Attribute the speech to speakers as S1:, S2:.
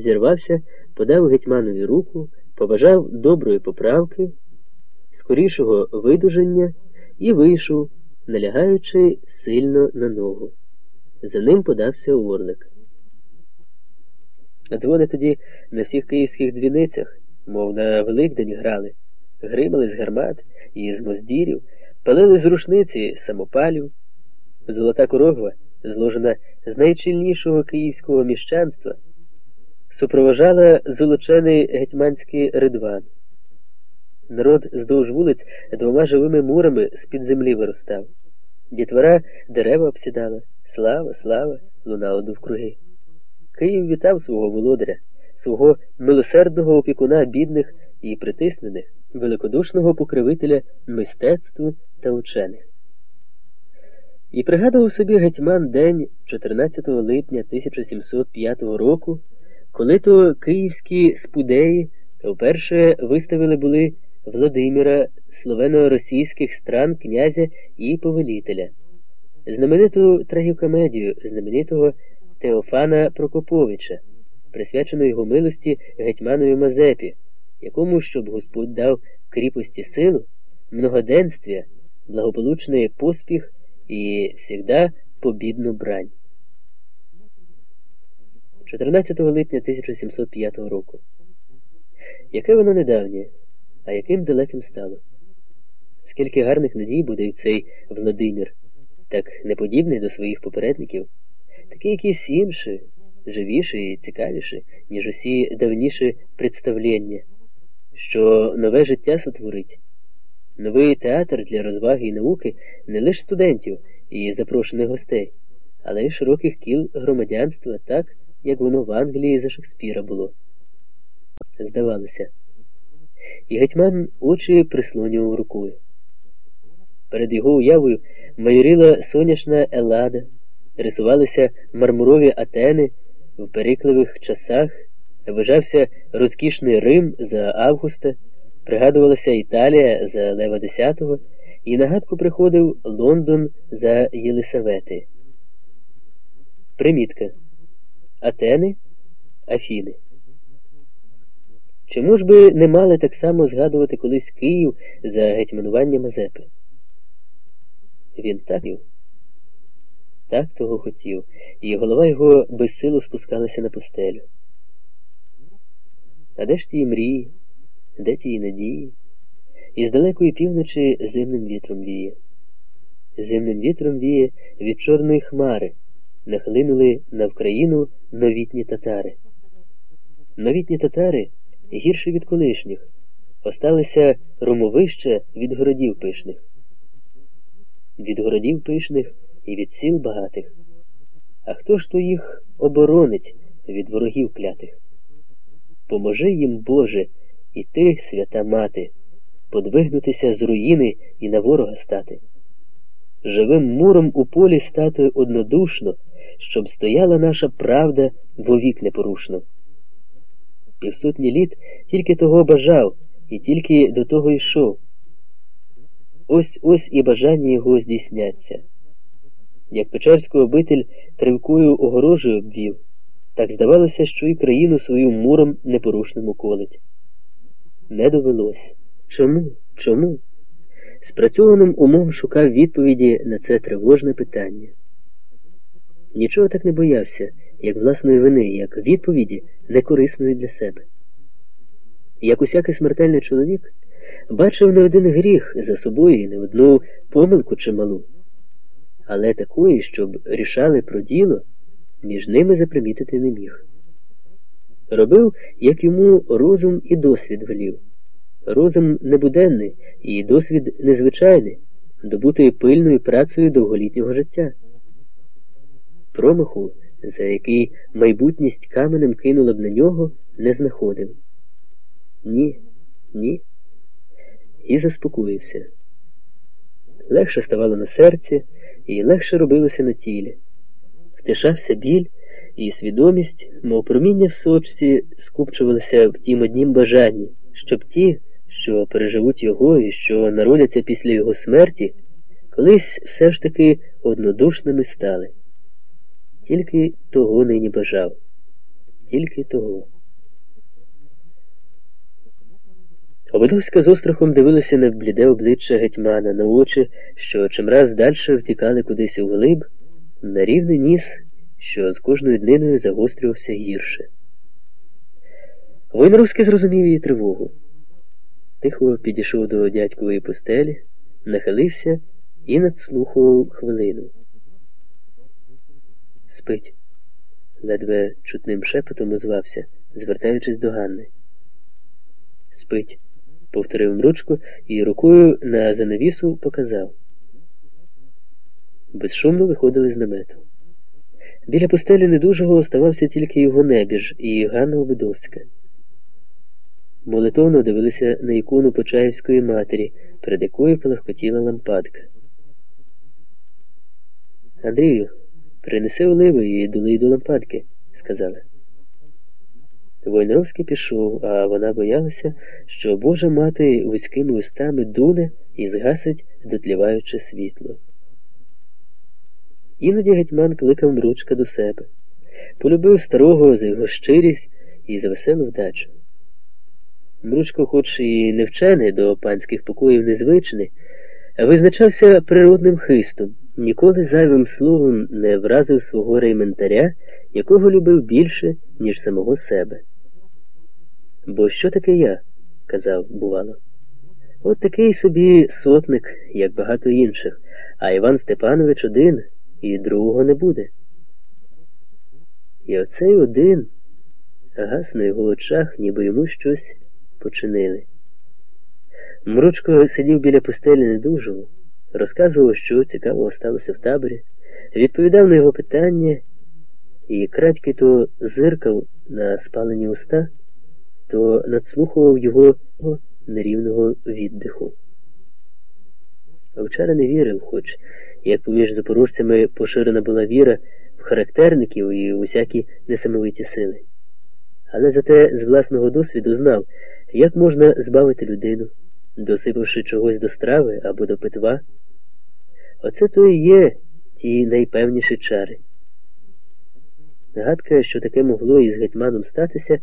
S1: зірвався, подав гетьманові руку, побажав доброї поправки, скорішого видуження і вийшов, налягаючи сильно на ногу. За ним подався орлик. Дзвони тоді на всіх київських дзвіницях, мов на Великдень грали, гримали з гармат і з моздірів, палили з рушниці самопалів. Золота корогва, зложена з найчільнішого київського міщанства, супровожала золочений гетьманський ридван. Народ здовж вулиць двома живими мурами з-під землі виростав. Дітвора дерева обсідала. Слава, слава, лунало довкруги. Київ вітав свого володаря, свого милосердного опікуна бідних і притиснених, великодушного покривителя мистецтву та учених. І пригадував собі гетьман день 14 липня 1705 року, коли то київські спудеї вперше виставили були Владимира словено-російських стран князя і повелителя, знамениту трагікомедію знаменитого Теофана Прокоповича, присвячену його милості гетьманові Мазепі, якому, щоб Господь дав кріпості силу, многоденствія, благополучний поспіх і всегда побідну брань. 14 липня 1705 року. Яке воно недавнє, а яким далеким стало? Скільки гарних надій буде й цей Владимир, так неподібний до своїх попередників, такий якийсь інший, живіший і цікавіший, ніж усі давніші представлення, що нове життя сотворить. Новий театр для розваги і науки не лише студентів і запрошених гостей, але й широких кіл громадянства, так, як воно в Англії за Шекспіра було. Здавалося. І гетьман очі прислонював рукою. Перед його уявою майоріла сонячна елада, рисувалися мармурові атени в перекливих часах, вважався розкішний Рим за Августа пригадувалася Італія за Лева X, і нагадку приходив Лондон за Єлисавети. Примітка Атени, Афіни. Чому ж би не мали так само згадувати колись Київ за гетьманування Мазепи? Він так так того хотів, і голова його безсилу спускалася на постелю. А де ж ті мрії? де тії надії, і з далекої півночі зимним вітром віє. Зимним вітром віє від чорної хмари, нахлинули на Вкраїну новітні татари. Новітні татари гірші від колишніх, осталися румовища від городів пишних, від городів пишних і від сіл багатих. А хто ж то їх оборонить від ворогів клятих? Поможи їм, Боже, і ти, свята мати, подвигнутися з руїни і на ворога стати. Живим муром у полі стати однодушно, щоб стояла наша правда вовік непорушно. Півсотні літ тільки того бажав і тільки до того йшов. Ось ось і бажання його здійсняться. Як Печерську обитель тривкою огорожею обвів, так здавалося, що і країну свою муром непорушним уколить не довелось. Чому? Чому? Спрацьованим умом шукав відповіді на це тривожне питання. Нічого так не боявся, як власної вини, як відповіді некорисної для себе. Як усякий смертельний чоловік бачив не один гріх за собою і не одну помилку чималу, але такої, щоб рішали про діло, між ними запримітити не міг. Робив, як йому розум і досвід велів. Розум небуденний і досвід незвичайний, добутий пильною працею довголітнього життя. Промаху, за який майбутність каменем кинула б на нього, не знаходив. Ні, ні. І заспокоївся. Легше ставало на серці і легше робилося на тілі. Втишався біль і свідомість, мов проміння в сочці, скупчувалися в тім однім бажанні, щоб ті, що переживуть його і що народяться після його смерті, колись все ж таки однодушними стали. Тільки того нині бажав. тільки того. Обидовська з острахом дивилася на бліде обличчя гетьмана, на очі, що чимраз дальше втікали кудись у глиб, на рівний ніс, що з кожною дниною загострювався гірше. Воїн Руський зрозумів її тривогу. Тихо підійшов до дядькової постелі, нахилився і надслухував хвилину. Спить, ледве чутним шепотом озвався, звертаючись до Ганни. Спить, повторив мручко і рукою на занавісу показав. Безшумно виходили з намету. Біля постелі недужого оставався тільки його небіж і Ганна Обидовська. Молитовно дивилися на ікону Почаївської матері, перед якою полегкотіла лампадка. Андрію, принеси оливи і долий до лампадки, сказали. Войнаровський пішов, а вона боялася, що Божа мати вузькими устами дуне і згасить дотліваюче світло. Іноді гетьман кликав мручка до себе, полюбив старого за його щирість і за веселу вдачу. Мручко, хоч і не вчений до панських покоїв незвичний, визначався природним хистом, ніколи зайвим словом не вразив свого рейментаря, якого любив більше, ніж самого себе. Бо що таке я? казав, бувало. От такий собі сотник, як багато інших, а Іван Степанович один і другого не буде. І оцей один гас на його очах, ніби йому щось починили. Мручко сидів біля постелі недужого, розказував, що цікавого сталося в таборі, відповідав на його питання і крадьки то зиркав на спалені уста, то надслухував його нерівного віддиху. Овчара не вірив, хоч, як поміж запорожцями поширена була віра в характерників і в усякі несамовиті сили. Але зате з власного досвіду знав, як можна збавити людину, досипавши чогось до страви або до питва. Оце то і є ті найпевніші чари. Гадка, що таке могло із гетьманом статися,